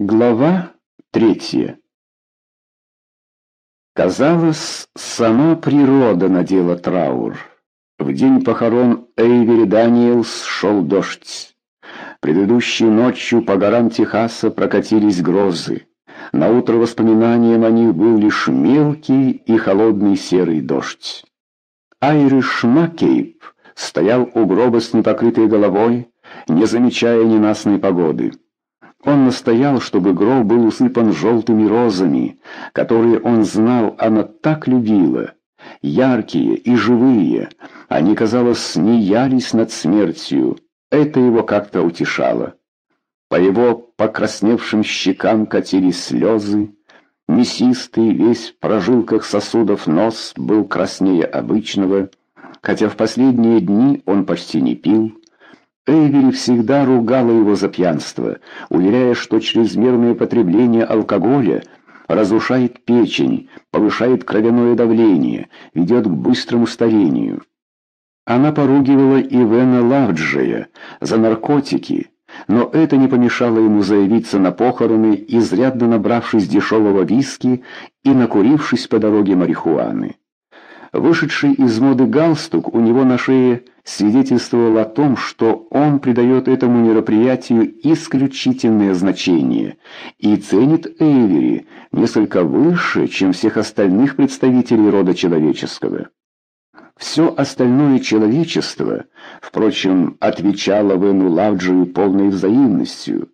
Глава третья Казалось, сама природа надела траур. В день похорон Эйвери Даниэлс шел дождь. Предыдущей ночью по горам Техаса прокатились грозы. На утро воспоминанием о них был лишь мелкий и холодный серый дождь. Айриш Маккейб стоял у гроба с непокрытой головой, не замечая ненастной погоды. Он настоял, чтобы гроб был усыпан желтыми розами, которые он знал, она так любила. Яркие и живые, они, казалось, смеялись над смертью. Это его как-то утешало. По его покрасневшим щекам катились слезы. Мясистый, весь в прожилках сосудов нос был краснее обычного, хотя в последние дни он почти не пил. Эйвери всегда ругала его за пьянство, уверяя, что чрезмерное потребление алкоголя разрушает печень, повышает кровяное давление, ведет к быстрому старению. Она поругивала Ивена Лавджия за наркотики, но это не помешало ему заявиться на похороны, изрядно набравшись дешевого виски и накурившись по дороге марихуаны. Вышедший из моды галстук у него на шее свидетельствовал о том, что он придает этому мероприятию исключительное значение и ценит Эйвери несколько выше, чем всех остальных представителей рода человеческого. Все остальное человечество, впрочем, отвечало Вену Лавджию полной взаимностью.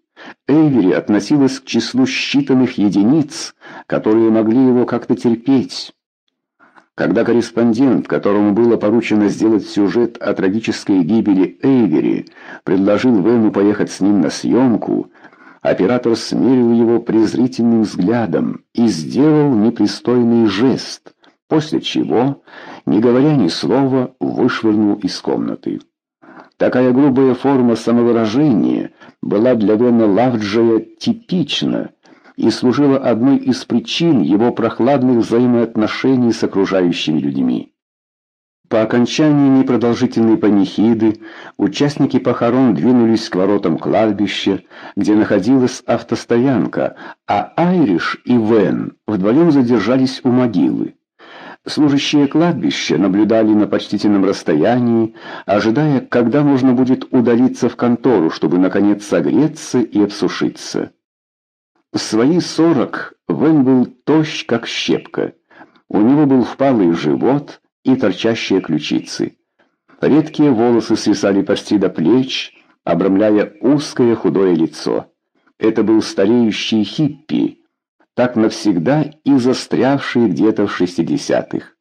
Эйвери относилась к числу считанных единиц, которые могли его как-то терпеть. Когда корреспондент, которому было поручено сделать сюжет о трагической гибели Эйвери, предложил Вену поехать с ним на съемку, оператор смерил его презрительным взглядом и сделал непристойный жест, после чего, не говоря ни слова, вышвырнул из комнаты. Такая грубая форма самовыражения была для Вена Лавджия типична, и служила одной из причин его прохладных взаимоотношений с окружающими людьми. По окончании непродолжительной панихиды участники похорон двинулись к воротам кладбища, где находилась автостоянка, а Айриш и Вен вдвоем задержались у могилы. Служащие кладбища наблюдали на почтительном расстоянии, ожидая, когда можно будет удалиться в контору, чтобы, наконец, согреться и обсушиться. В свои сорок Вен был тощ, как щепка. У него был впалый живот и торчащие ключицы. Редкие волосы свисали почти до плеч, обрамляя узкое худое лицо. Это был стареющий хиппи, так навсегда и застрявший где-то в шестидесятых.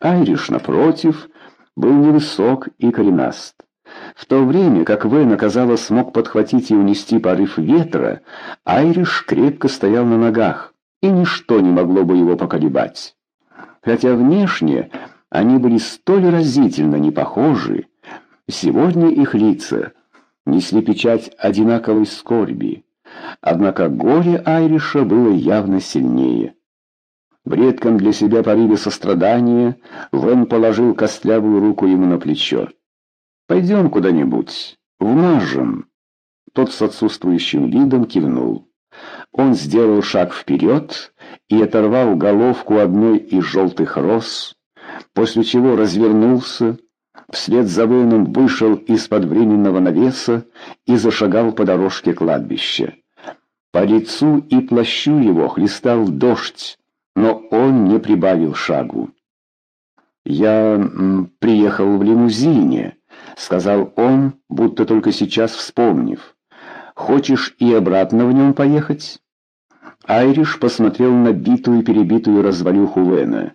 Айриш, напротив, был невысок и коренаст. В то время, как Вен, оказалось, смог подхватить и унести порыв ветра, Айриш крепко стоял на ногах, и ничто не могло бы его поколебать. Хотя внешне они были столь разительно не похожи, сегодня их лица несли печать одинаковой скорби. Однако горе Айриша было явно сильнее. В редком для себя порыве сострадания Вен положил костлявую руку ему на плечо. Пойдем куда-нибудь, вмажем». Тот с отсутствующим видом кивнул. Он сделал шаг вперед и оторвал головку одной из желтых роз, после чего развернулся, вслед за воином вышел из-под временного навеса и зашагал по дорожке кладбища. По лицу и плащу его хлестал дождь, но он не прибавил шагу. «Я приехал в лимузине», — сказал он, будто только сейчас вспомнив. «Хочешь и обратно в нем поехать?» Айриш посмотрел на битую и перебитую развалюху Вена.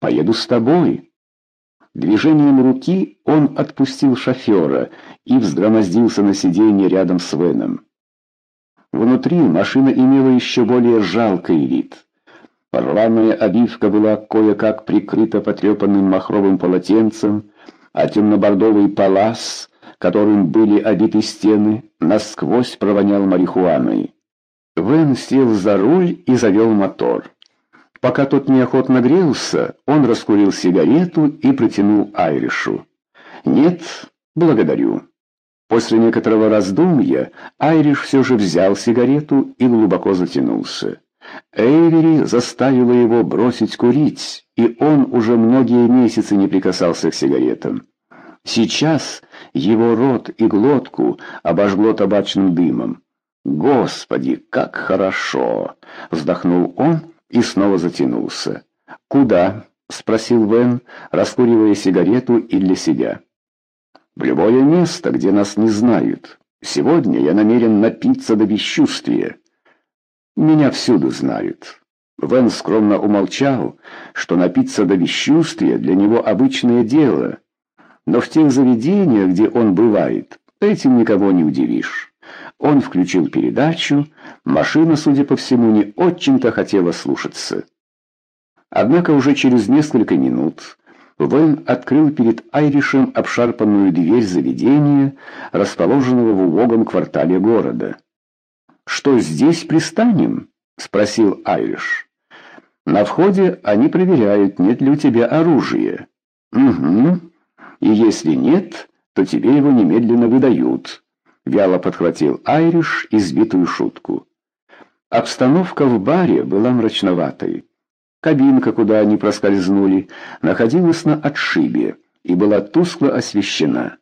«Поеду с тобой». Движением руки он отпустил шофера и взгромоздился на сиденье рядом с Веном. Внутри машина имела еще более жалкий вид. Рваная обивка была кое-как прикрыта потрепанным махровым полотенцем, а темно-бордовый палас, которым были обиты стены, насквозь провонял марихуаной. Вен сел за руль и завел мотор. Пока тот неохотно грелся, он раскурил сигарету и протянул Айришу. «Нет, благодарю». После некоторого раздумья Айриш все же взял сигарету и глубоко затянулся. Эйвери заставила его бросить курить, и он уже многие месяцы не прикасался к сигаретам. Сейчас его рот и глотку обожгло табачным дымом. «Господи, как хорошо!» — вздохнул он и снова затянулся. «Куда?» — спросил Вен, раскуривая сигарету и для себя. «В любое место, где нас не знают. Сегодня я намерен напиться до бесчувствия. Меня всюду знают». Вен скромно умолчал, что напиться до бесчувствия для него обычное дело. Но в тех заведениях, где он бывает, этим никого не удивишь. Он включил передачу, машина, судя по всему, не очень-то хотела слушаться. Однако уже через несколько минут Вэн открыл перед Айришем обшарпанную дверь заведения, расположенного в убогом квартале города. «Что здесь пристанем?» — спросил Айриш. «На входе они проверяют, нет ли у тебя оружия». «Угу. И если нет, то тебе его немедленно выдают», — вяло подхватил Айриш избитую шутку. Обстановка в баре была мрачноватой. Кабинка, куда они проскользнули, находилась на отшибе и была тускло освещена.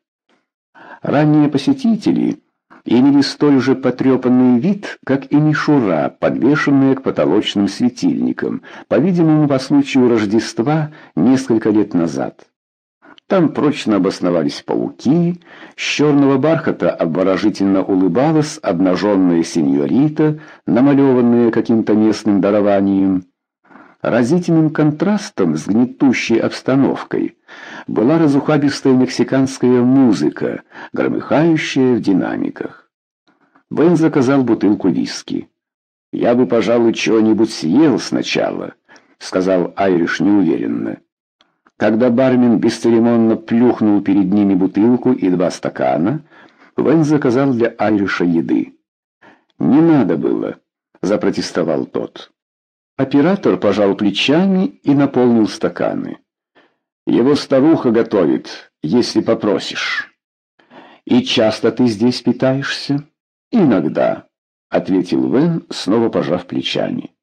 Ранние посетители имели столь же потрепанный вид, как и мишура, подвешенная к потолочным светильникам, по-видимому, по случаю Рождества несколько лет назад. Там прочно обосновались пауки, с черного бархата обворожительно улыбалась обнаженная сеньорита, намалеванная каким-то местным дарованием. Разительным контрастом с гнетущей обстановкой была разухабистая мексиканская музыка, громыхающая в динамиках. Бен заказал бутылку виски. «Я бы, пожалуй, чего-нибудь съел сначала», — сказал Айриш неуверенно. Когда бармен бесцеремонно плюхнул перед ними бутылку и два стакана, Вен заказал для Айриша еды. «Не надо было», — запротестовал тот. Оператор пожал плечами и наполнил стаканы. «Его старуха готовит, если попросишь». «И часто ты здесь питаешься?» «Иногда», — ответил Вен, снова пожав плечами.